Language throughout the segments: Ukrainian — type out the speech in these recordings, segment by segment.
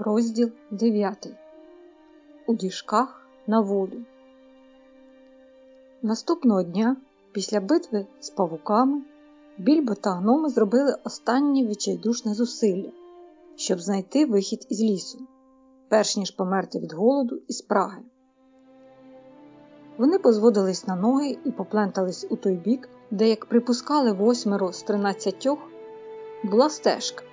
Розділ 9. У діжках на волю. Наступного дня, після битви з павуками, більбо та гноми зробили останнє відчайдушне зусилля, щоб знайти вихід із лісу, перш ніж померти від голоду і спраги. Вони позводились на ноги і поплентались у той бік, де, як припускали восьмеро з тринадцятьох, була стежка.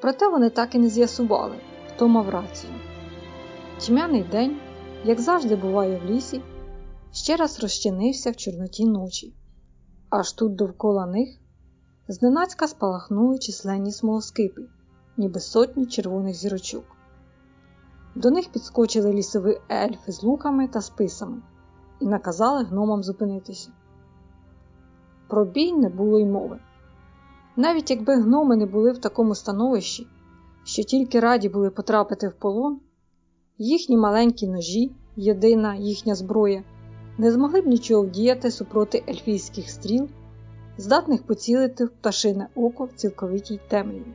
Проте вони так і не з'ясували, хто мав рацію. Тьмяний день, як завжди буває в лісі, ще раз розчинився в чорноті ночі, аж тут довкола них зненацька спалахнули численні смолоскипи, ніби сотні червоних зірочок. До них підскочили лісові ельфи з луками та списами і наказали гномам зупинитися. Про бій не було й мови. Навіть якби гноми не були в такому становищі, що тільки раді були потрапити в полон, їхні маленькі ножі, єдина їхня зброя, не змогли б нічого вдіяти супроти ельфійських стріл, здатних поцілити в пташине око в цілковитій темряві.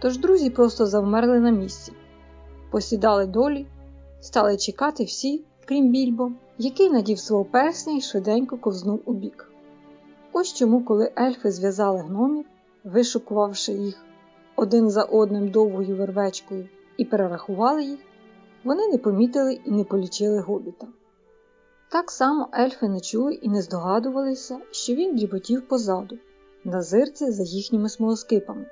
Тож друзі просто завмерли на місці, посідали долі, стали чекати всі, крім більбо, який надів свого персня і швиденько ковзнув у бік. Ось чому, коли ельфи зв'язали гномів, вишукувавши їх один за одним довгою вервечкою і перерахували їх, вони не помітили і не полічили гобіта. Так само ельфи не чули і не здогадувалися, що він дріботів позаду, на зирці за їхніми смолоскипами,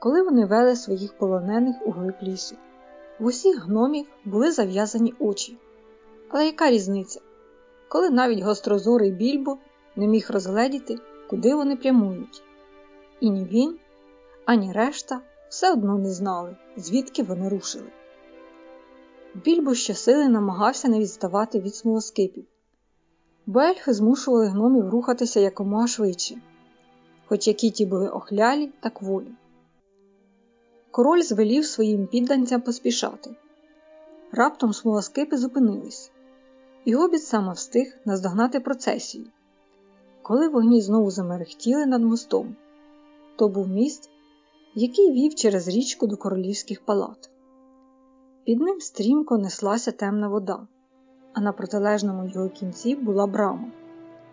коли вони вели своїх полонених у глиб лісу. В усіх гномів були зав'язані очі. Але яка різниця, коли навіть гострозорий більбо не міг розгледіти, куди вони прямують. І ні він, ані решта все одно не знали, звідки вони рушили. Більбо щосили намагався не відставати від смолоскипів, бо змушували гномів рухатися якомога швидше, хоч які ті були охлялі та кволі. Король звелів своїм підданцям поспішати. Раптом смолоскипи зупинились, і гобіт саме встиг наздогнати процесію. Коли вогні знову замерехтіли над мостом, то був міст, який вів через річку до королівських палат. Під ним стрімко неслася темна вода, а на протилежному його кінці була брама,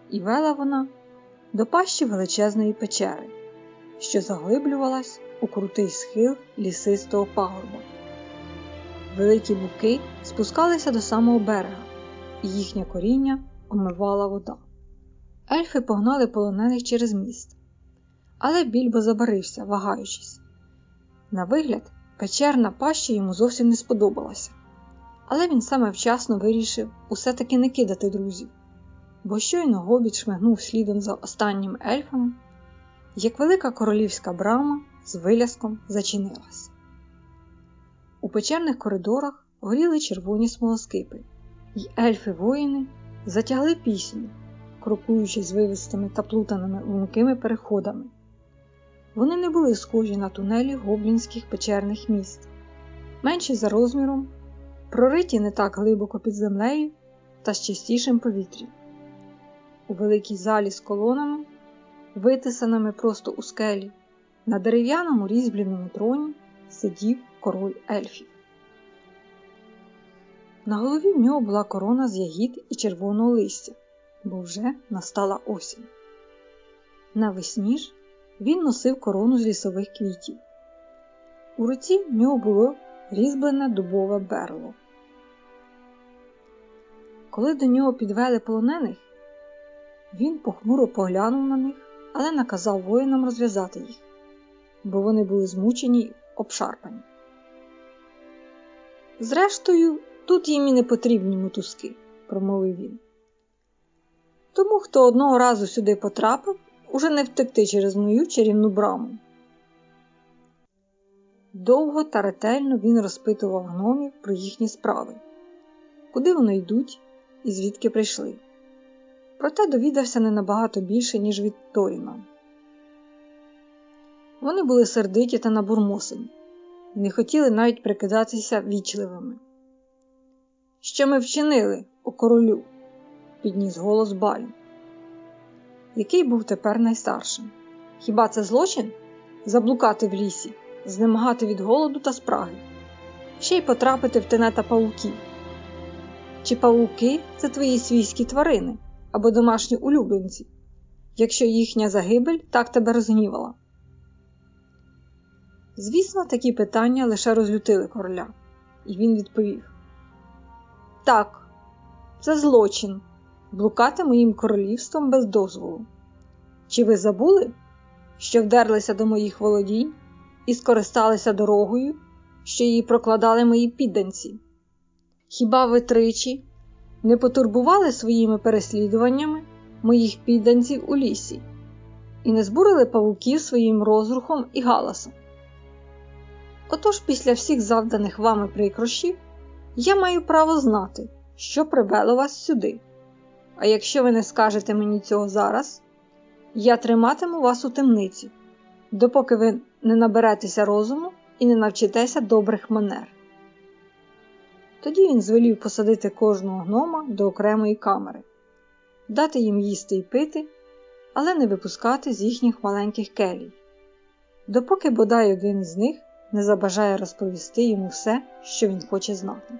і вела вона до пащі величезної печери, що заглиблювалась у крутий схил лісистого пагорба. Великі буки спускалися до самого берега, і їхнє коріння омивала вода. Ельфи погнали полонених через міст, але більбо забарився, вагаючись. На вигляд, печерна паща йому зовсім не сподобалася, але він саме вчасно вирішив усе таки не кидати друзів, бо щойно гобіт шмигнув слідом за останнім ельфом, як велика королівська брама з виляском зачинилась. У печерних коридорах горіли червоні смолоскипи, і ельфи-воїни затягли пісню крокуючи вивистими та плутаними лункими переходами. Вони не були схожі на тунелі гоблінських печерних міст, менші за розміром, прориті не так глибоко під землею та з чистішим повітрям. У великій залі з колонами, витисаними просто у скелі, на дерев'яному різьбленому троні сидів король ельфів. На голові в нього була корона з ягід і червоного листя бо вже настала осінь. Навесні ж він носив корону з лісових квітів. У руці в нього було різьблене дубове берло. Коли до нього підвели полонених, він похмуро поглянув на них, але наказав воїнам розв'язати їх, бо вони були змучені й обшарпані. Зрештою, тут їм і не потрібні мотузки, промовив він. Тому, хто одного разу сюди потрапив, уже не втекти через мою чарівну браму. Довго та ретельно він розпитував гномів про їхні справи, куди вони йдуть і звідки прийшли. Проте довідався не набагато більше, ніж від Торіна. Вони були сердиті та набурмосені і не хотіли навіть прикидатися вічливими. Що ми вчинили, о королю? підніс голос Балін, який був тепер найстаршим. Хіба це злочин? Заблукати в лісі, знемагати від голоду та спраги, ще й потрапити в тенета павуків. Чи павуки це твої свійські тварини або домашні улюбленці, якщо їхня загибель так тебе розгнівала? Звісно, такі питання лише розлютили короля, і він відповів: Так, це злочин блукати моїм королівством без дозволу. Чи ви забули, що вдерлися до моїх володінь і скористалися дорогою, що її прокладали мої підданці? Хіба ви тричі не потурбували своїми переслідуваннями моїх підданців у лісі і не збурили павуків своїм розрухом і галасом? Отож, після всіх завданих вами прикрощів, я маю право знати, що привело вас сюди. А якщо ви не скажете мені цього зараз, я триматиму вас у темниці, допоки ви не наберетеся розуму і не навчитеся добрих манер. Тоді він звелів посадити кожного гнома до окремої камери, дати їм їсти і пити, але не випускати з їхніх маленьких келій, допоки бодай один з них не забажає розповісти йому все, що він хоче знати.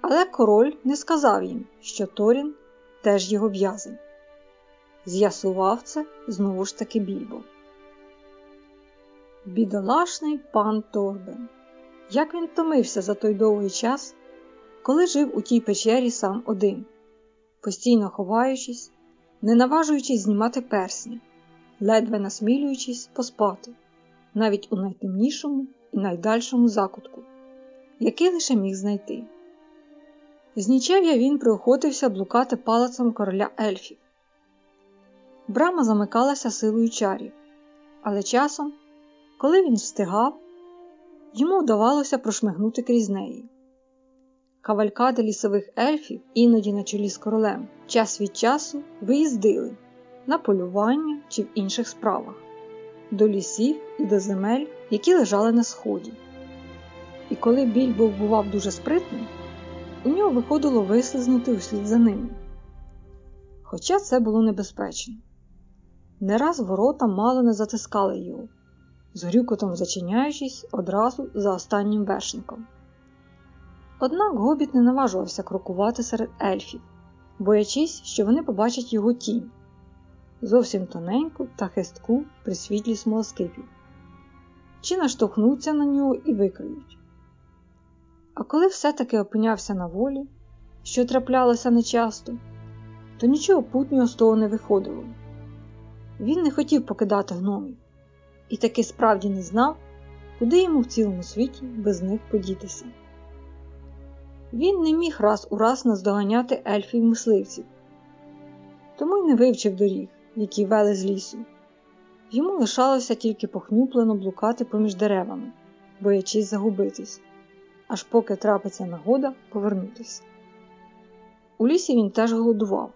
Але король не сказав їм, що Торін теж його в'язень. З'ясував це знову ж таки більбо. Бідолашний пан Торбен. Як він втомився за той довгий час, коли жив у тій печері сам один, постійно ховаючись, не наважуючись знімати персні, ледве насмілюючись поспати, навіть у найтемнішому і найдальшому закутку, який лише міг знайти. З нічев'я він приохотився блукати палацом короля ельфів. Брама замикалася силою чарів, але часом, коли він встигав, йому вдавалося прошмигнути крізь неї. Кавалькади лісових ельфів, іноді на чолі з королем, час від часу виїздили на полювання чи в інших справах, до лісів і до земель, які лежали на сході. І коли більбо бував дуже спритним, у нього виходило вислизнути услід за ними. Хоча це було небезпечно. Не раз ворота мало не затискали його, з грюкотом зачиняючись одразу за останнім вершником. Однак гобіт не наважувався крокувати серед ельфів, боячись, що вони побачать його тінь зовсім тоненьку та хистку при світлі смолоскипів, чи наштовхнуться на нього і викриють. А коли все-таки опинявся на волі, що траплялося нечасто, то нічого путнього з того не виходило. Він не хотів покидати гномів і таки справді не знав, куди йому в цілому світі без них подітися. Він не міг раз у раз наздоганяти ельфів мисливців, тому й не вивчив доріг, які вели з лісу. Йому лишалося тільки похнюплено блукати поміж деревами, боячись загубитись аж поки трапиться нагода повернутися. У лісі він теж голодував,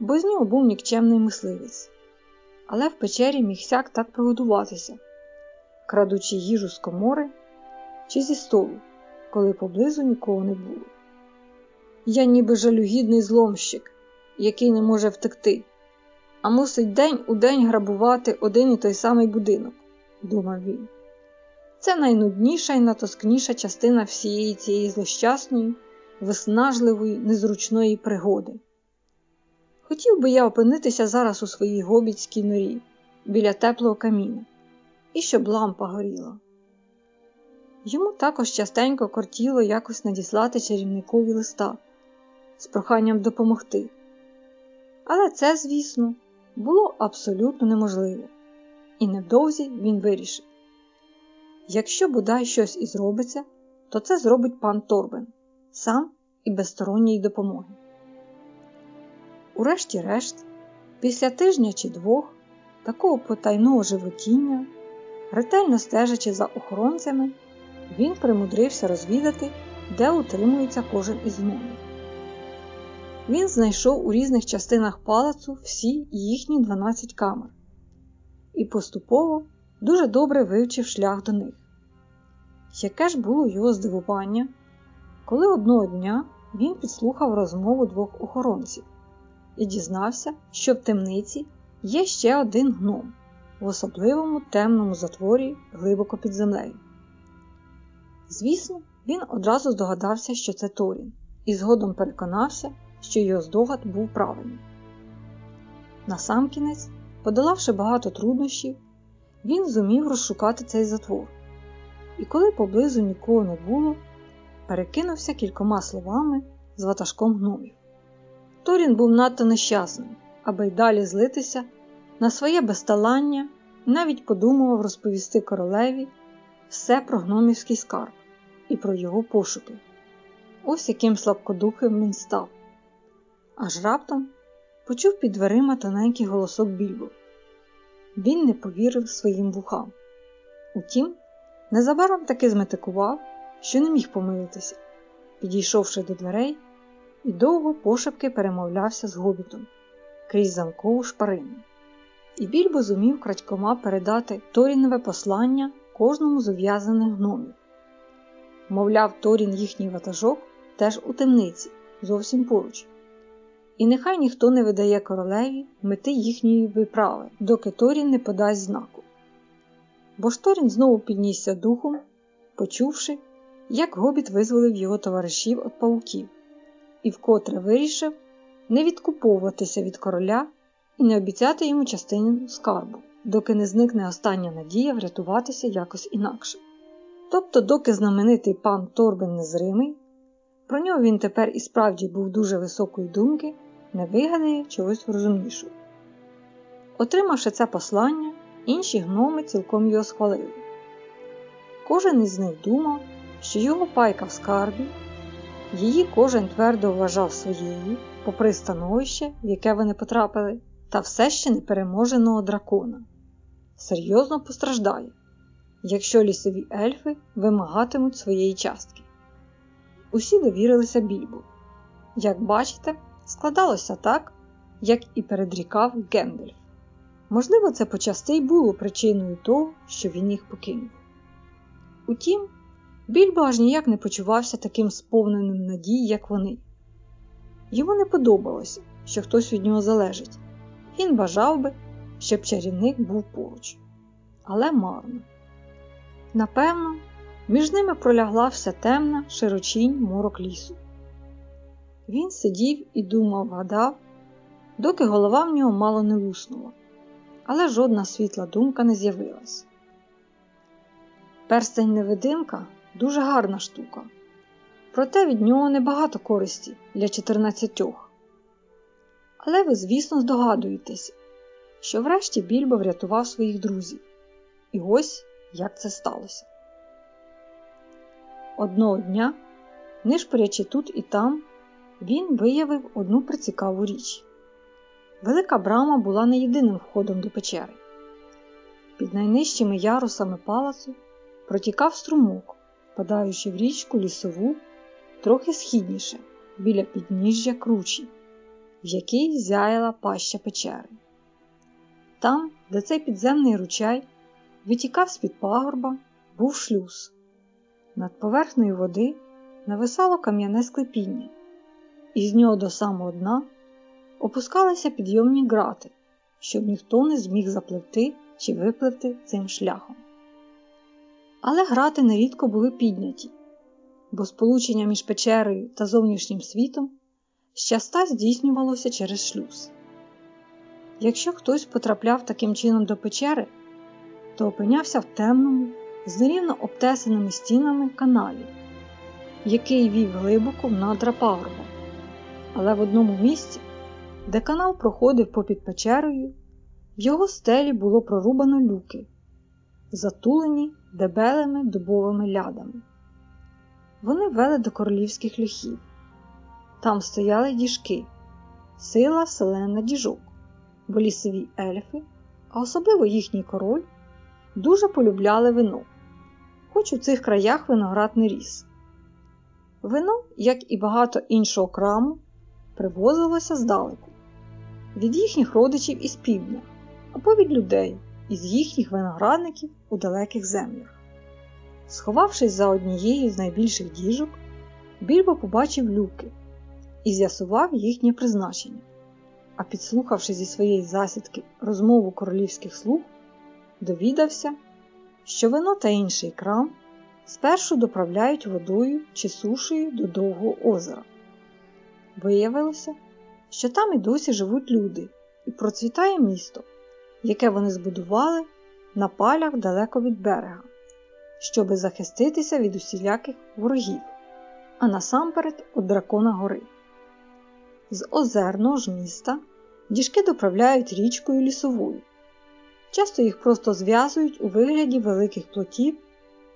бо з нього був нікчемний мисливець, але в печері міг сяк так приготуватися, крадучи їжу з комори чи зі столу, коли поблизу нікого не було. Я ніби жалюгідний зломщик, який не може втекти, а мусить день у день грабувати один і той самий будинок, думав він. Це найнудніша і натоскніша частина всієї цієї злощасної, виснажливої, незручної пригоди. Хотів би я опинитися зараз у своїй гобіцькій норі біля теплого каміна, і щоб лампа горіла. Йому також частенько кортіло якось надіслати чарівникові листа з проханням допомогти. Але це, звісно, було абсолютно неможливо, і невдовзі він вирішив. Якщо бодай щось і зробиться, то це зробить пан Торбен сам і без сторонньої допомоги. Урешті-решт, після тижня чи двох такого потайного животіння, ретельно стежачи за охоронцями, він примудрився розвідати, де утримується кожен із гномів. Він знайшов у різних частинах палацу всі їхні 12 камер і поступово дуже добре вивчив шлях до них. Яке ж було його здивування, коли одного дня він підслухав розмову двох охоронців і дізнався, що в темниці є ще один гном в особливому темному затворі глибоко під землею. Звісно, він одразу здогадався, що це Торін, і згодом переконався, що його здогад був правильним. Насамкінець, подолавши багато труднощів, він зумів розшукати цей затвор, і коли поблизу нікого не було, перекинувся кількома словами з ватажком гномів. Торін був надто нещасним, аби й далі злитися на своє безталання і навіть подумував розповісти королеві все про гномівський скарб і про його пошуки. Ось яким слабкодухим він став. Аж раптом почув під дверима тоненький голосок більбо. Він не повірив своїм вухам. Утім, незабаром таки зметикував, що не міг помилитися, підійшовши до дверей, і довго пошепки перемовлявся з гобітом крізь замкову шпарину. І більбо зумів крадькома передати Торінове послання кожному з ув'язаних гномів. Мовляв, Торін їхній ватажок теж у темниці, зовсім поруч. І нехай ніхто не видає королеві мети їхньої виправи, доки Торін не подасть знаку. Бо ж Торін знову піднісся духом, почувши, як гобіт визволив його товаришів від пауків, і вкотре вирішив не відкуповуватися від короля і не обіцяти йому частину скарбу, доки не зникне остання надія врятуватися якось інакше. Тобто, доки знаменитий пан Торбен незримий, про нього він тепер і справді був дуже високої думки, не вигадає чогось розумнішого. Отримавши це послання, інші гноми цілком його схвалили. Кожен із них думав, що його пайка в скарбі, її кожен твердо вважав своєю, попри становище, в яке вони потрапили, та все ще непереможеного дракона. Серйозно постраждає, якщо лісові ельфи вимагатимуть своєї частки. Усі довірилися більбу. Як бачите, складалося так, як і передрікав Гендельф. Можливо, це почасти й було причиною того, що він їх покинув. Утім, Більбо аж ніяк не почувався таким сповненим надій, як вони. Йому не подобалося, що хтось від нього залежить. Він бажав би, щоб чарівник був поруч. Але марно. Напевно, між ними пролягла вся темна широчінь морок лісу. Він сидів і думав, гадав, доки голова в нього мало не луснула, але жодна світла думка не з'явилась. Перстень невидимка дуже гарна штука, проте від нього небагато користі для чотирнадцятьох. Але ви, звісно, здогадуєтесь, що врешті Більбо врятував своїх друзів. І ось як це сталося. Одного дня, нишпорячи тут і там, він виявив одну прицікаву річ. Велика брама була не єдиним входом до печери. Під найнижчими ярусами палацу протікав струмок, впадаючи в річку лісову трохи східніше, біля підніжжя кручі, в якій зяяла паща печери. Там, де цей підземний ручай витікав з-під пагорба, був шлюз. Над поверхнею води нависало кам'яне склепіння, і з нього до самого дна опускалися підйомні грати, щоб ніхто не зміг запливти чи випливти цим шляхом. Але грати нерідко були підняті, бо сполучення між печерою та зовнішнім світом щаста здійснювалося через шлюз. Якщо хтось потрапляв таким чином до печери, то опинявся в темному, з нерівно обтесаними стінами каналі, який вів глибоко в надра пагорба. Але в одному місці, де канал проходив попід печерою, в його стелі було прорубано люки, затулені дебелими дубовими лядами. Вони вели до королівських ліхів. Там стояли діжки, сила селена діжок, бо лісові ельфи, а особливо їхній король, дуже полюбляли вино, хоч у цих краях виноград не ріс. Вино, як і багато іншого краму, привозилося здалеку, від їхніх родичів із півдня або від людей із їхніх виноградників у далеких землях. Сховавшись за однією з найбільших діжок, Більбо побачив люки і з'ясував їхнє призначення, а підслухавши зі своєї засідки розмову королівських слуг, довідався, що вино та інший крам спершу доправляють водою чи сушею до довгого озера. Виявилося, що там і досі живуть люди, і процвітає місто, яке вони збудували на палях далеко від берега, щоби захиститися від усіляких ворогів, а насамперед від дракона гори. З озерного ж міста діжки доправляють річкою лісовою. Часто їх просто зв'язують у вигляді великих плотів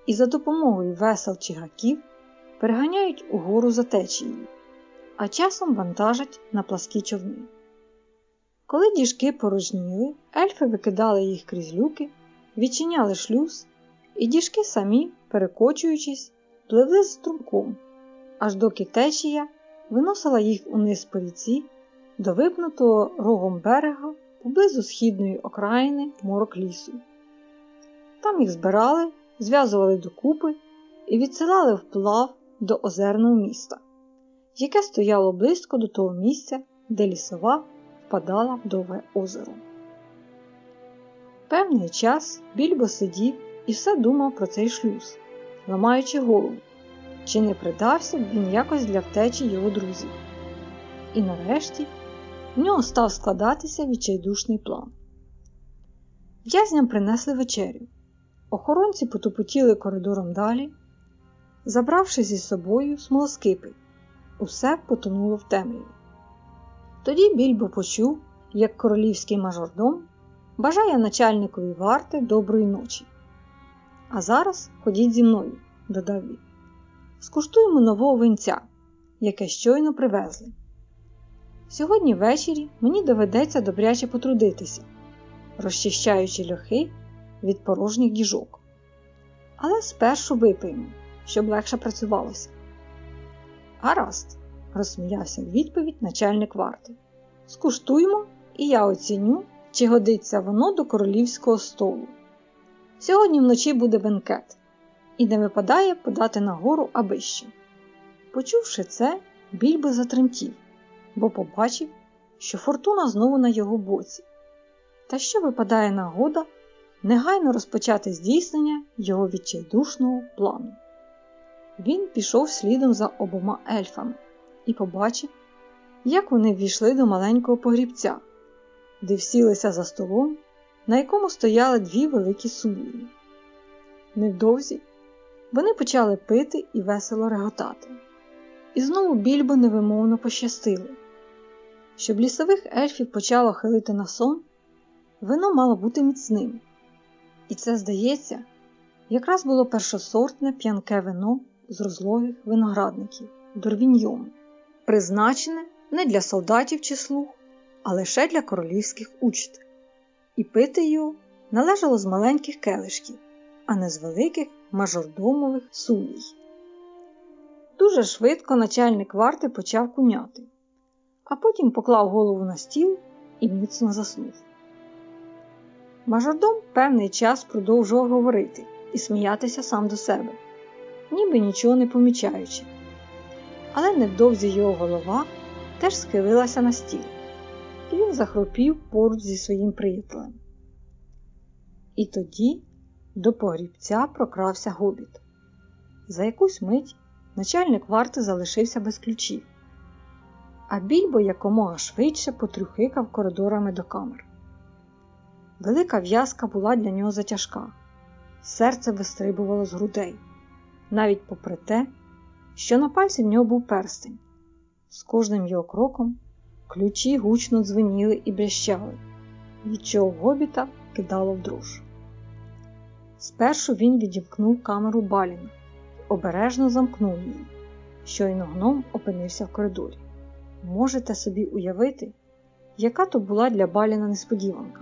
і за допомогою весел чи гаків переганяють угору за течією, а часом вантажать на пласкі човни. Коли діжки порожніли, ельфи викидали їх крізь люки, відчиняли шлюз, і діжки самі, перекочуючись, пливли з струмком, аж доки течія виносила їх униз по ріці до випнутого рогом берега поблизу східної окраїни морок лісу. Там їх збирали, зв'язували докупи і відсилали вплав до озерного міста, яке стояло близько до того місця, де лісова впадала в довге озеро. Певний час більбо сидів і все думав про цей шлюз, ламаючи голову, чи не придався б він якось для втечі його друзів. І нарешті в нього став складатися відчайдушний план. В'язням принесли вечерю. Охоронці потупотіли коридором далі, забравши зі собою смолоскипи, усе потонуло в темряві. Тоді більбо почув, як королівський мажордом бажає начальникові варти доброї ночі. А зараз ходіть зі мною, додав він. Скуштуємо нового винця, яке щойно привезли. Сьогодні ввечері мені доведеться добряче потрудитися, розчищаючи льохи від порожніх діжок. Але спершу випиймо, щоб легше працювалося. Гаразд, розсміявся в відповідь начальник варти. Скуштуймо, і я оціню, чи годиться воно до королівського столу. Сьогодні вночі буде бенкет, і не випадає подати нагору аби ще. Почувши це, більбо затремтів, бо побачив, що фортуна знову на його боці, та що випадає нагода негайно розпочати здійснення його відчайдушного плану. Він пішов слідом за обома ельфами і побачив, як вони ввійшли до маленького погрібця, де всілися за столом, на якому стояли дві великі сумлії. Невдовзі вони почали пити і весело реготати. І знову більбо невимовно пощастило. Щоб лісових ельфів почало хилити на сон, вино мало бути міцним. І це, здається, якраз було першосортне п'янке вино з розлогих виноградників, дорвіньйому, призначене не для солдатів чи слуг, а лише для королівських учт. І пити його належало з маленьких келишків, а не з великих мажордомових сулій. Дуже швидко начальник варти почав куняти, а потім поклав голову на стіл і міцно заснув. Мажордом певний час продовжував говорити і сміятися сам до себе, ніби нічого не помічаючи. Але невдовзі його голова теж схилилася на стіл, і він захропів поруч зі своїм приятелем. І тоді до погрібця прокрався гобіт. За якусь мить начальник варти залишився без ключів, а більбо якомога швидше потрюхикав коридорами до камер. Велика в'язка була для нього затяжка, серце вистрибувало з грудей, навіть попри те, що на пальці в нього був перстень. З кожним його кроком ключі гучно дзвеніли і брящали, від чого гобіта кидало в дрож. Спершу він відімкнув камеру Баліна і обережно замкнув її, щойно гном опинився в коридорі. Можете собі уявити, яка то була для Баліна несподіванка.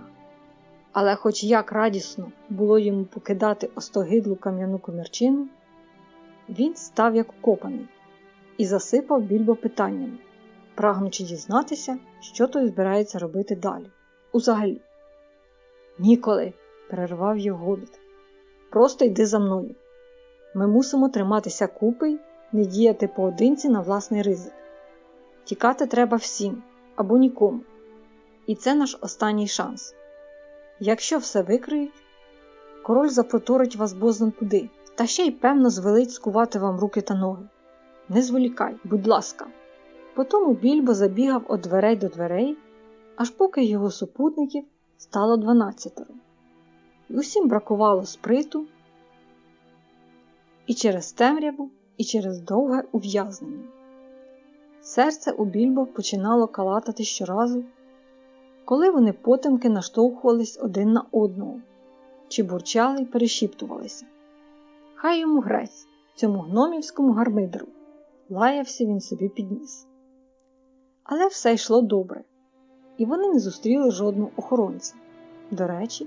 Але, хоч як радісно було йому покидати остогидлу кам'яну комірчину, він став як копаний і засипав більбо питаннями, прагнучи дізнатися, що той збирається робити далі. Узагалі. Ніколи, перервав його гобіт. Просто йди за мною. Ми мусимо триматися купи не діяти поодинці на власний ризик. Тікати треба всім або нікому. І це наш останній шанс. Якщо все викриють, король запроторить вас бозна куди, та ще й, певно, звелить скувати вам руки та ноги. Не зволікай, будь ласка. Потому більбо забігав від дверей до дверей, аж поки його супутників стало дванадцятеро. І усім бракувало сприту і через темряву, і через довге ув'язнення. Серце у більбо починало калатати щоразу, коли вони потемки наштовхувались один на одного, чи бурчали й перешіптувалися. Хай йому грець, цьому гномівському гармидру, лаявся він собі підніс. Але все йшло добре, і вони не зустріли жодного охоронця. До речі,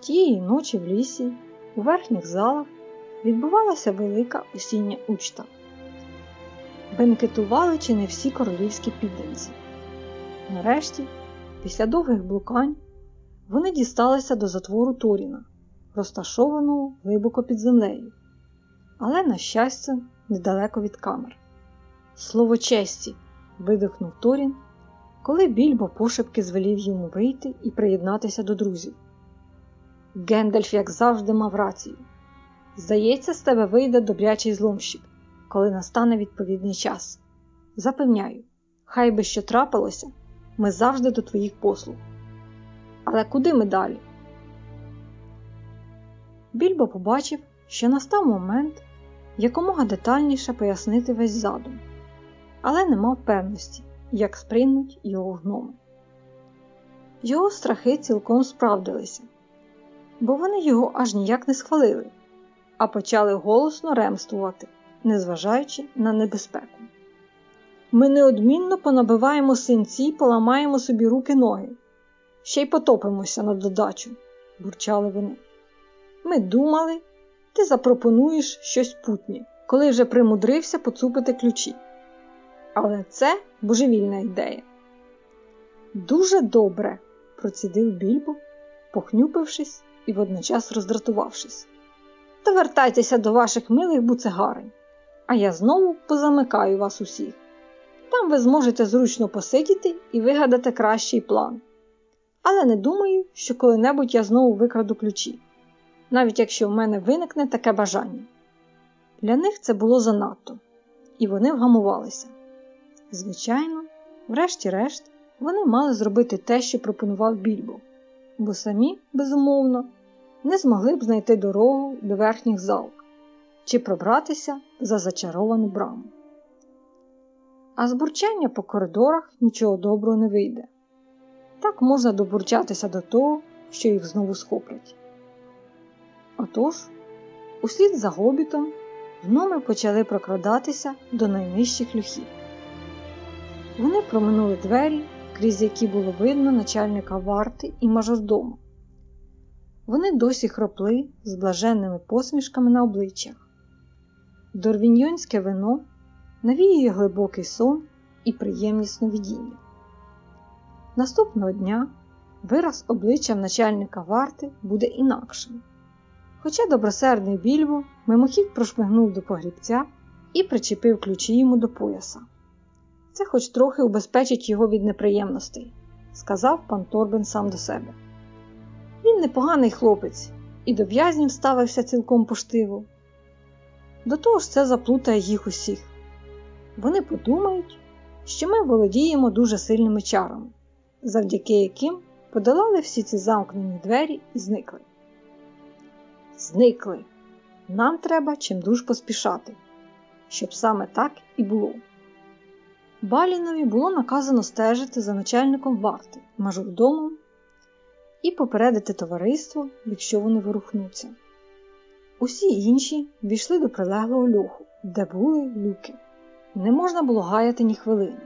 тієї ночі в лісі, у верхніх залах, відбувалася велика осіння учта. Бенкетували чи не всі королівські підданці. Нарешті, після довгих блукань, вони дісталися до затвору Торіна, розташованого глибоко під землею, але, на щастя, недалеко від камер. Слово честі! видихнув Торін, коли більбо пошепки звелів йому вийти і приєднатися до друзів. Гендальф, як завжди, мав рацію. Здається, з тебе вийде добрячий зломщик, коли настане відповідний час. Запевняю, хай би що трапилося, ми завжди до твоїх послуг. Але куди ми далі? Більбо побачив, що настав момент якомога детальніше пояснити весь задум, але не мав певності, як сприймуть його гноми. Його страхи цілком справдилися, бо вони його аж ніяк не схвалили, а почали голосно ремствувати, незважаючи на небезпеку. Ми неодмінно понабиваємо синці й поламаємо собі руки ноги, ще й потопимося на додачу, бурчали вони. Ми думали, ти запропонуєш щось путнє, коли вже примудрився поцупити ключі. Але це божевільна ідея. Дуже добре, процідив більбо, похнюпившись і водночас роздратувавшись. То вертайтеся до ваших милих буцегарень, а я знову позамикаю вас усіх. Там ви зможете зручно посидіти і вигадати кращий план. Але не думаю, що коли-небудь я знову викраду ключі, навіть якщо в мене виникне таке бажання. Для них це було занадто, і вони вгамувалися. Звичайно, врешті-решт, вони мали зробити те, що пропонував більбо, бо самі, безумовно, не змогли б знайти дорогу до верхніх залк чи пробратися за зачаровану браму. А з бурчання по коридорах нічого доброго не вийде. Так можна добурчатися до того, що їх знову схоплять. Отож, услід за гобітом, гноми почали прокрадатися до найнижчих люхів. Вони проминули двері, крізь які було видно начальника варти і мажордому. Вони досі хропли з блаженними посмішками на обличчях. Дорвіньйонське вино навіює глибокий сон і приємні сновидіння. Наступного дня вираз обличчя начальника варти буде інакшим. Хоча добросердний більбо мимохідь прошмигнув до погрібця і причепив ключі йому до пояса. Це хоч трохи убезпечить його від неприємностей, сказав пан Торбен сам до себе. Він непоганий хлопець і до в'язнів ставився цілком поштиво. До того ж, це заплутає їх усіх. Вони подумають, що ми володіємо дуже сильними чарами, завдяки яким подолали всі ці замкнені двері і зникли. Зникли. Нам треба чимдуж поспішати, щоб саме так і було. Балінові було наказано стежити за начальником варти, мажордомом і попередити товариство, якщо вони ворухнуться. Усі інші війшли до прилеглого льоху, де були люки. Не можна було гаяти ні хвилини.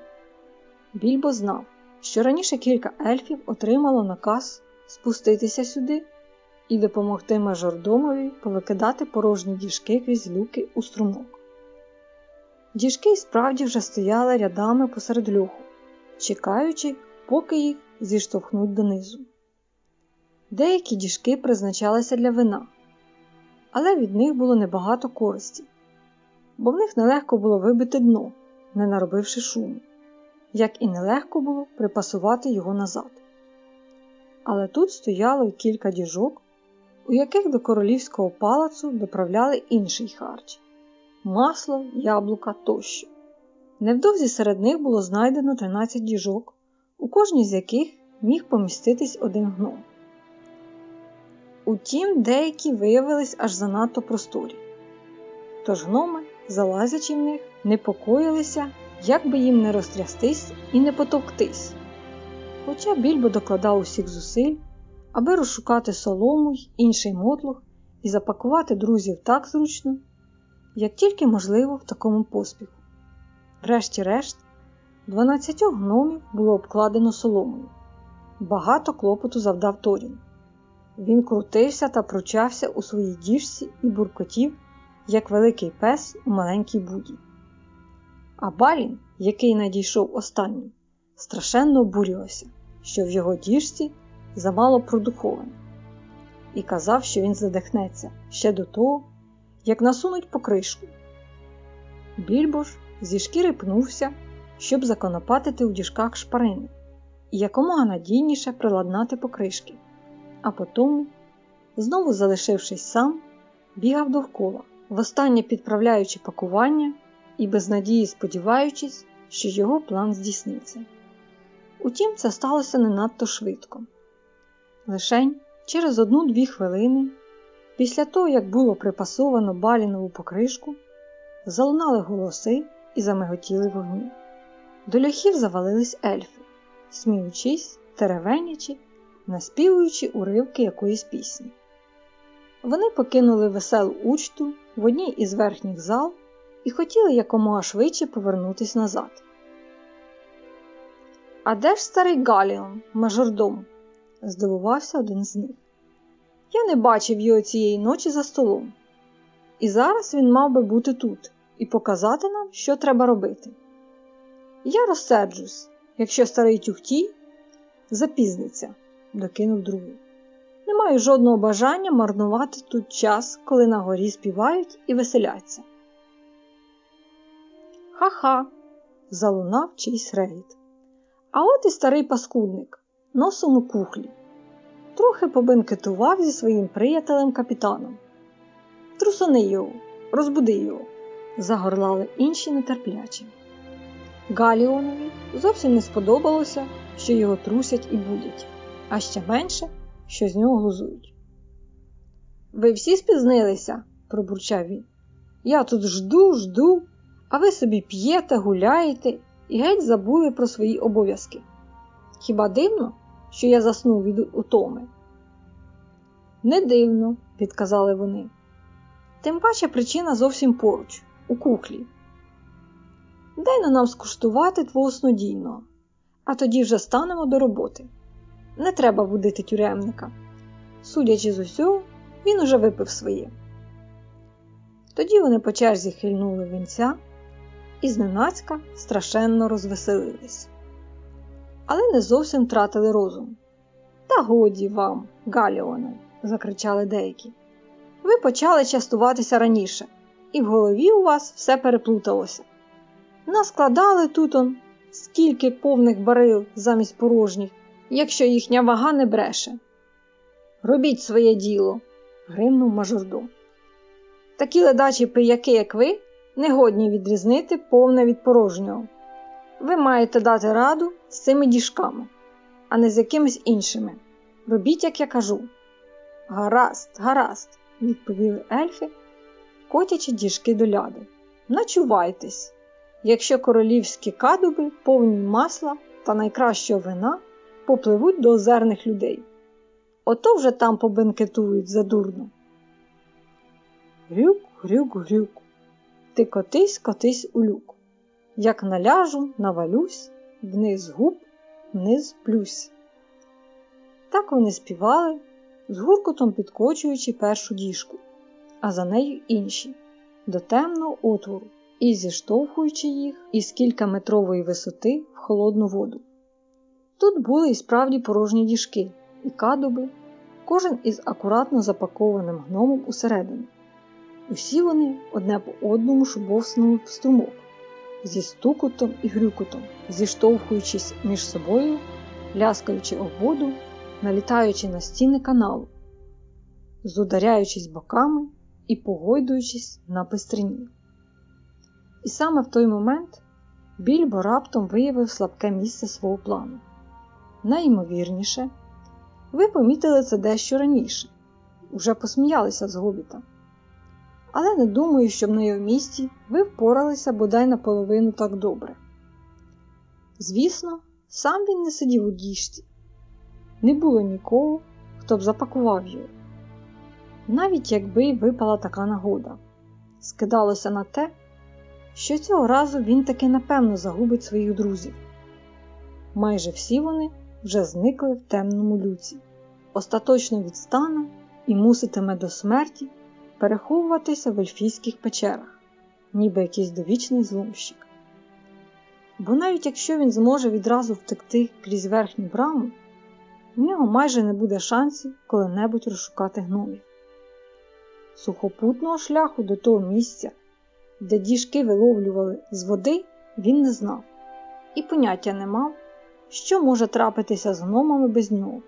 Більбо знав, що раніше кілька ельфів отримало наказ спуститися сюди і допомогти мажордомові повикидати порожні діжки крізь люки у струмок. Діжки справді вже стояли рядами посеред льоху, чекаючи, поки їх зіштовхнуть донизу. Деякі діжки призначалися для вина, але від них було небагато користі, бо в них нелегко було вибити дно, не наробивши шуму, як і нелегко було припасувати його назад. Але тут стояло й кілька діжок, у яких до королівського палацу доправляли інший харч масло, яблука тощо. Невдовзі серед них було знайдено 13 діжок, у кожній з яких міг поміститись один гном. Утім, деякі виявились аж занадто просторі. Тож гноми, залазячи в них, непокоїлися, як би їм не розтрястись і не потовктись. Хоча більбо докладав усіх зусиль, аби розшукати солому й інший мотлух і запакувати друзів так зручно, як тільки можливо в такому поспіху. Врешті-решт, 12 гномів було обкладено соломою. Багато клопоту завдав Торін. Він крутився та пручався у своїй діжці і буркотів, як великий пес у маленькій буді. А Балін, який надійшов останнім, страшенно обурювався, що в його діжці замало продуховане, і казав, що він задихнеться ще до того, як насунуть покришку. Більбо ж зі шкіри пнувся, щоб законопатити у діжках шпарини і якомога надійніше приладнати покришки, а потім, знову залишившись сам, бігав довкола, востаннє підправляючи пакування і без надії сподіваючись, що його план здійсниться. Утім, це сталося не надто швидко. Лишень через одну-дві хвилини, після того, як було припасовано балінову покришку, залунали голоси і замиготіли вогні. До ляхів завалились ельфи, сміючись, теревенячи, наспівуючи уривки якоїсь пісні. Вони покинули веселу учту в одній із верхніх зал і хотіли якомога швидше повернутися назад. А де ж старий Галіон, мажордом? Здивувався один з них. Я не бачив його цієї ночі за столом. І зараз він мав би бути тут і показати нам, що треба робити. Я розсерджусь, якщо старий тюхтій запізниться, докинув другий. Не маю жодного бажання марнувати тут час, коли на горі співають і веселяться. Ха-ха, залунав чийсь регіт. А от і старий паскудник, носом у кухлі. Трохи побенкетував зі своїм приятелем капітаном. Трусони його, розбуди його, загорлали інші нетерплячі. Галіонові зовсім не сподобалося, що його трусять і будять, а ще менше, що з нього глузують. Ви всі спізнилися, пробурчав він. Я тут жду, жду, а ви собі п'єте, гуляєте і геть забули про свої обов'язки. Хіба дивно, що я заснув від утоми? Не дивно, підказали вони. Тим паче причина зовсім поруч, у кухлі. Дай на нам скуштувати твого снодійного, а тоді вже станемо до роботи. Не треба будити тюремника. Судячи з усього, він уже випив своє. Тоді вони по черзі хильнули вінця і зненацька страшенно розвеселились. Але не зовсім втратили розум. Та годі вам, Галіоне, закричали деякі. Ви почали частуватися раніше, і в голові у вас все переплуталося. Наскладали тут он скільки повних барил замість порожніх, якщо їхня вага не бреше. Робіть своє діло, гримнув мажордом. Такі ледачі пияки, як ви, не годні відрізнити повне від порожнього. Ви маєте дати раду з цими діжками, а не з якимись іншими. Робіть, як я кажу. Гаразд, гаразд, відповіли ельфи, котячи діжки до ляди. Начувайтесь, якщо королівські кадуби, повні масла та найкращого вина попливуть до озерних людей. Ото вже там побенкетують задурно. Грюк, грюк, грюк. Ти котись, котись у люк. Як наляжу, навалюсь, вниз губ, вниз плюсь. Так вони співали, з гуркотом підкочуючи першу діжку, а за нею інші, до темного отвору і зіштовхуючи їх із кількаметрової висоти в холодну воду. Тут були і справді порожні діжки і кадуби, кожен із акуратно запакованим гномом усередині. Усі вони одне по одному шубовснули в струмок зі стукотом і грюкотом, зіштовхуючись між собою, ляскаючи об воду, налітаючи на стіни каналу. зударяючись боками і погойдуючись на пестрині. І саме в той момент Більбо раптом виявив слабке місце свого плану. Найімовірніше, ви помітили це дещо раніше, уже посміялися з гобіта. Але не думаю, щоб на його місці ви впоралися бодай наполовину так добре. Звісно, сам він не сидів у діжці, не було нікого, хто б запакував його. Навіть якби випала така нагода, скидалося на те, що цього разу він таки напевно загубить своїх друзів. Майже всі вони вже зникли в темному люці, остаточно відстане і муситиме до смерті переховуватися в ельфійських печерах, ніби якийсь довічний зломщик. Бо навіть якщо він зможе відразу втекти крізь верхню браму, в нього майже не буде шансів коли-небудь розшукати гномів. Сухопутного шляху до того місця, де діжки виловлювали з води, він не знав і поняття не мав, що може трапитися з гномами без нього.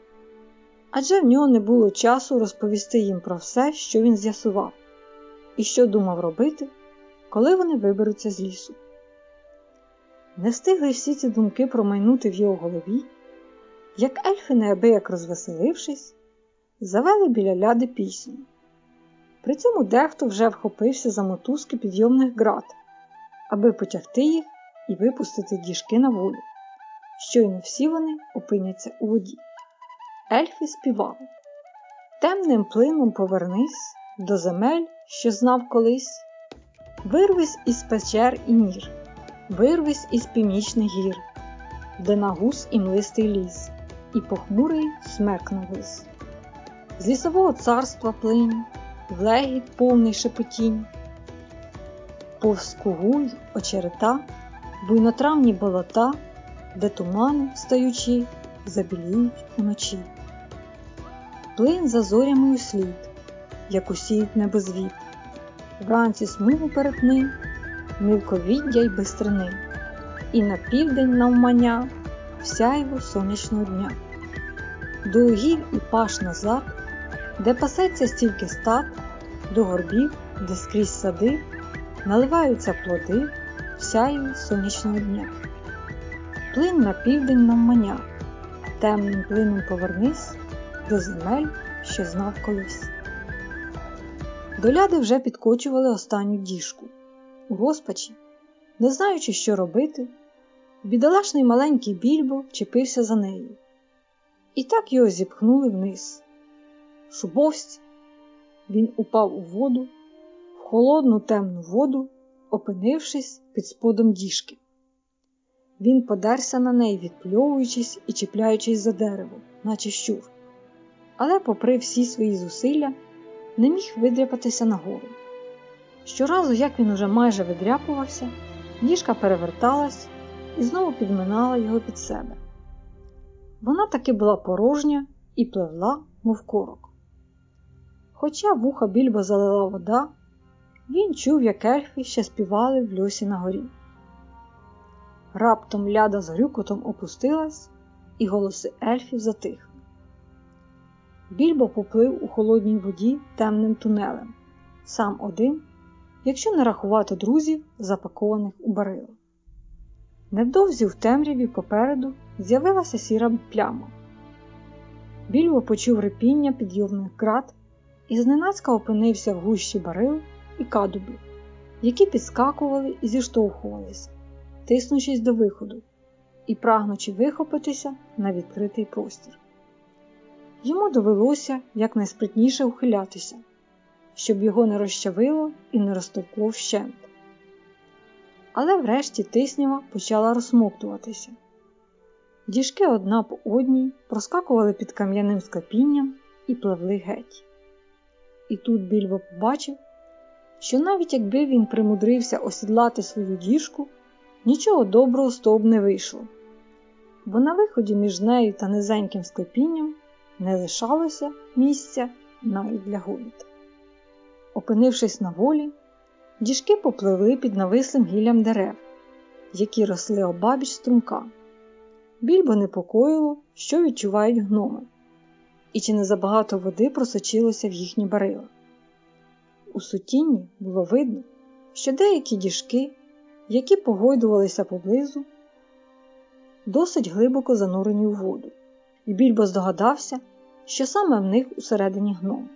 Адже в нього не було часу розповісти їм про все, що він з'ясував, і що думав робити, коли вони виберуться з лісу. Не встигли всі ці думки промайнути в його голові, як ельфи, неабияк розвеселившись, завели біля ляди пісню. При цьому дехто вже вхопився за мотузки підйомних град, аби потягти їх і випустити діжки на волю. Щойно всі вони опиняться у воді. Ельфи співали. Темним плином повернись до земель, що знав колись, вирвись із печер і нір, вирвись із північних гір, де на гус і млистий ліс, і похмурий смерк навис. З лісового царства плинь, в легіт повний шепотінь, повз кугуль, очерета, буйнотравні болота, де тумани, стаючи, забіліють уночі. Плин за зорями у слід, як усіють небозвід, вранці смугу перетни, мілковіддя й бистрини, і на південь навмання всяйво сонячного дня. До лугів і паш назад, де пасеться стільки стад, до горбів, де скрізь сади, наливаються плоди всяєві сонячного дня. Плин на південь навмання, темним плином повернись до земель, що знав колись. Доляди вже підкочували останню діжку. У розпачі, не знаючи, що робити, бідолашний маленький більбо чепився за нею. І так його зіпхнули вниз. Шубовсть, він упав у воду, в холодну темну воду, опинившись під сподом діжки. Він подерся на неї, відпльовуючись і чіпляючись за дерево, наче щур. Але, попри всі свої зусилля, не міг видряпатися нагору. Щоразу, як він уже майже видряпувався, діжка переверталась і знову підминала його під себе. Вона таки була порожня і пливла, мов корок. Хоча вуха більбо залила вода, він чув, як ельфи ще співали в льосі на горі. Раптом ляда з грюкотом опустилась, і голоси ельфів затихли. Більбо поплив у холодній воді темним тунелем, сам один, якщо не рахувати друзів, запакованих у барило. Невдовзі в темряві попереду з'явилася сіра пляма. Більбо почув репіння підйомних град і зненацька опинився в гущі барил і кадубів, які підскакували і зіштовхувалися, тиснучись до виходу і прагнучи вихопитися на відкритий простір. Йому довелося якнайспритніше ухилятися, щоб його не розчавило і не розтовкло вщент. Але врешті тиснява почала розсмоктуватися. Діжки одна по одній проскакували під кам'яним склепінням і пливли геть. І тут більво побачив, що навіть якби він примудрився осідлати свою діжку, нічого доброго з того б не вийшло, бо на виході між нею та низеньким склепінням не лишалося місця навіть для голіта. Опинившись на волі, діжки попливли під навислим гіллям дерев, які росли обабіч струмка. Більбо непокоїло, що відчувають гноми, і чи не забагато води просочилося в їхні барила. У сутінні було видно, що деякі діжки, які погойдувалися поблизу, досить глибоко занурені у воду, і більбо здогадався, що саме в них усередині гном.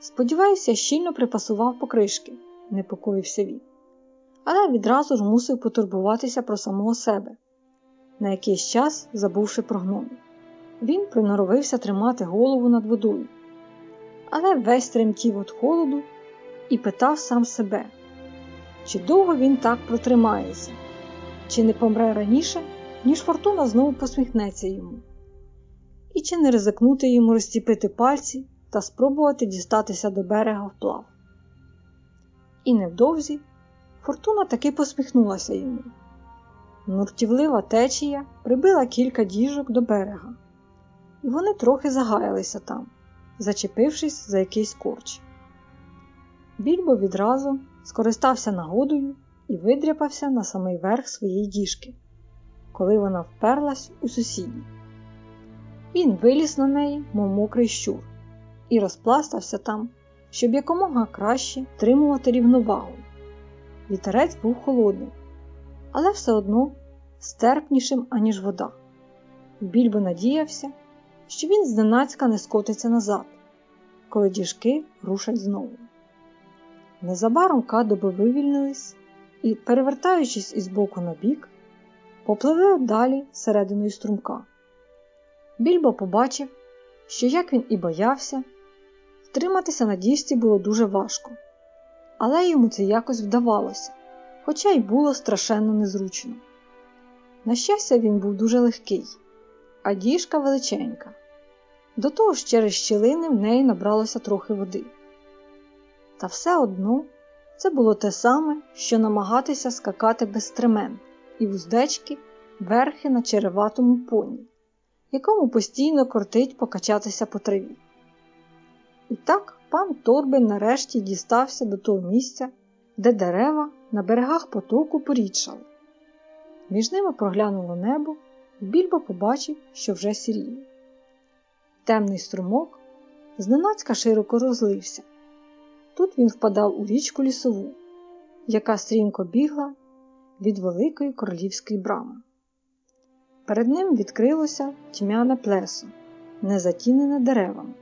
Сподіваюся, щільно припасував покришки, непокоївся він, але відразу ж мусив потурбуватися про самого себе, на якийсь час забувши про гномів. Він приноровився тримати голову над водою, але весь тремтів від холоду і питав сам себе, чи довго він так протримається, чи не помре раніше, ніж фортуна знову посміхнеться йому, і чи не ризикнути йому розціпити пальці та спробувати дістатися до берега вплав. І невдовзі фортуна таки посміхнулася йому. Нуртівлива течія прибила кілька діжок до берега, і вони трохи загаялися там, зачепившись за якийсь корч. Більбо відразу скористався нагодою і видряпався на самий верх своєї діжки, коли вона вперлась у сусідню. Він виліз на неї, мов мокрий щур, і розпластався там, щоб якомога краще тримувати рівновагу. Вітерець був холодним, але все одно стерпнішим, аніж вода. Більбо надіявся, що він зненацька не скотиться назад, коли діжки рушать знову. Незабаром кадоби вивільнились і, перевертаючись із боку на бік, попливли далі серединою струмка. Більбо побачив, що, як він і боявся, втриматися на діжці було дуже важко, але йому це якось вдавалося, хоча й було страшенно незручно. На щастя, він був дуже легкий, а діжка величенька. До того ж через щілини в неї набралося трохи води. Та все одно це було те саме, що намагатися скакати без стремен і вуздечки верхи на череватому поні, якому постійно кортить покачатися по траві. І так пан Торбин нарешті дістався до того місця, де дерева на берегах потоку порідшали. Між ними проглянуло небо, і більбо побачив, що вже сіріє. Темний струмок зненацька широко розлився. Тут він впадав у річку лісову, яка стрімко бігла від великої королівської брами. Перед ним відкрилося тьмяне плесо, не затінене деревами,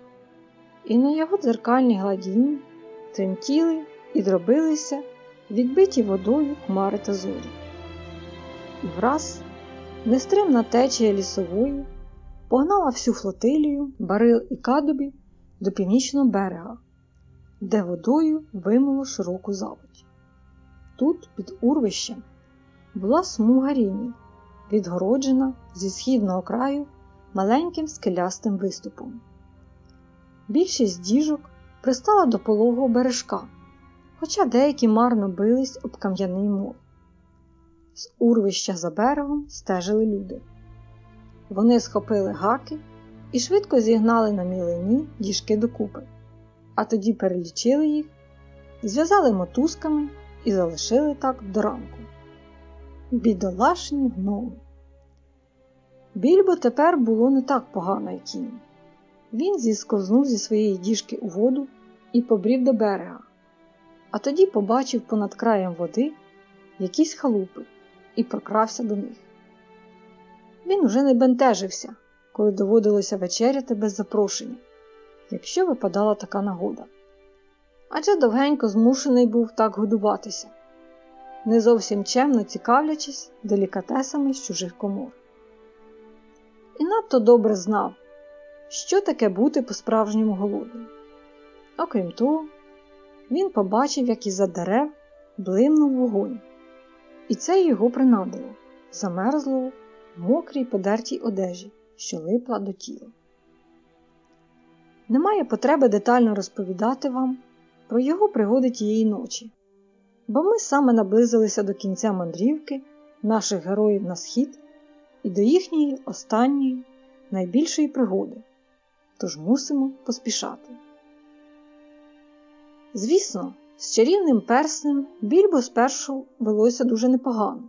і на його дзеркальній гладіні тремтіли і дробилися відбиті водою хмари та зорі. І враз нестримна течія лісової погнала всю флотилію, барил і кадубів до північного берега, де водою вимило широку заводь. Тут, під урвищем, була смуга рівні, відгороджена зі східного краю маленьким скелястим виступом. Більшість діжок пристала до пологого бережка, хоча деякі марно бились об кам'яний мол. З урвища за берегом стежили люди. Вони схопили гаки і швидко зігнали на мілині діжки докупи, а тоді перелічили їх, зв'язали мотузками і залишили так до ранку. Бідолашні гноми. Більбо тепер було не так погано, як їм. Він зісковзнув зі своєї діжки у воду і побрів до берега, а тоді побачив понад краєм води якісь халупи і прокрався до них. Він уже не бентежився, коли доводилося вечеряти без запрошення, якщо випадала така нагода. Адже довгенько змушений був так годуватися, не зовсім чемно цікавлячись делікатесами з чужих комор. І надто добре знав, що таке бути по-справжньому голодним. Окрім того, він побачив, як із за дерев блимнув вогонь, і це його принадило, замерзло в мокрій подертій одежі, що липла до тіла. Немає потреби детально розповідати вам про його пригоди тієї ночі, бо ми саме наблизилися до кінця мандрівки наших героїв на схід і до їхньої останньої найбільшої пригоди, тож мусимо поспішати. Звісно, з чарівним перснем більбо спершу велося дуже непогано,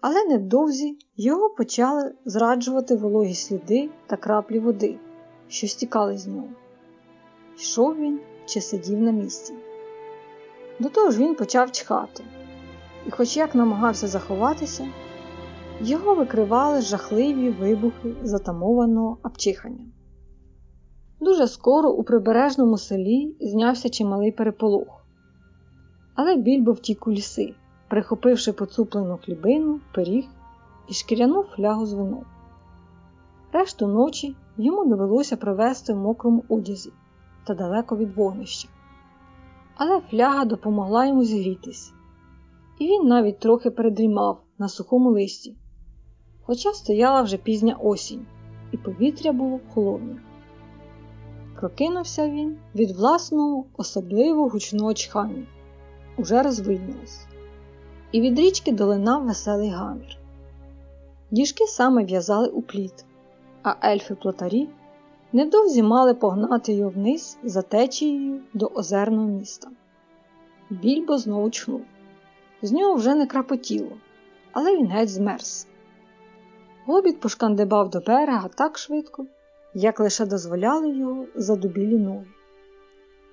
але невдовзі його почали зраджувати вологі сліди та краплі води, що стікали з нього. Йшов він чи сидів на місці. До того ж він почав чхати, і, хоч як намагався заховатися, його викривали жахливі вибухи затамованого обчихання. Дуже скоро у прибережному селі знявся чималий переполох, але більбо втік у ліси, прихопивши поцуплену хлібину, пиріг і шкіряну флягу з вином. Решту ночі йому довелося провести в мокрому одязі та далеко від вогнища. Але фляга допомогла йому зігрітись, і він навіть трохи передрімав на сухому листі, хоча стояла вже пізня осінь, і повітря було холодне. Прокинувся він від власного особливо гучного чхання, уже розвиднілось, і від річки долинав веселий гамір. Діжки саме в'язали у пліт, а ельфи-плотарі невдовзі мали погнати його вниз за течією до озерного міста. Більбо знову чхнув. З нього вже не крапотіло, але він геть змерз. Гобіт пошкандибав до берега так швидко, як лише дозволяли його задубілі ноги.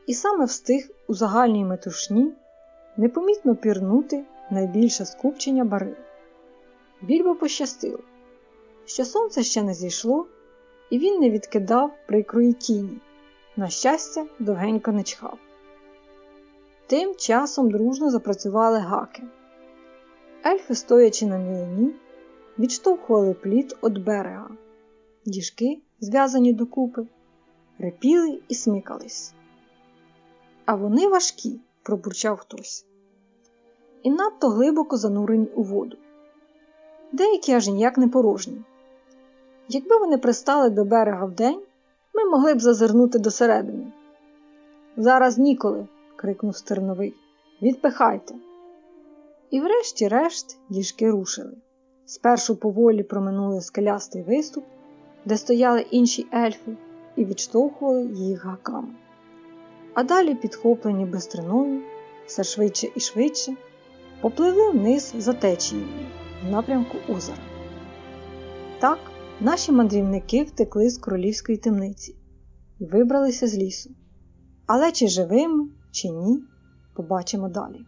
І саме встиг у загальній метушні непомітно пірнути найбільше скупчення барил. Більбо пощастило, що сонце ще не зійшло, і він не відкидав прикрої тіні. На щастя, довгенько не чхав. Тим часом дружно запрацювали гаки. Ельфи, стоячи на мілині, відштовхували плід від берега. Діжки, зв'язані докупи, репіли і смикались. А вони важкі, пробурчав хтось, і надто глибоко занурені у воду. Деякі аж ніяк не порожні. Якби вони пристали до берега вдень, ми могли б зазирнути досередини. Зараз ніколи, крикнув стерновий. Відпихайте. І врешті-решт діжки рушили. Спершу поволі проминули скелястий виступ, де стояли інші ельфи, і відштовхували їх гаками. А далі, підхоплені бистриною, все швидше і швидше, попливли вниз за течією в напрямку озера. Так, наші мандрівники втекли з королівської темниці і вибралися з лісу. Але чи живими, чи ні, побачимо далі.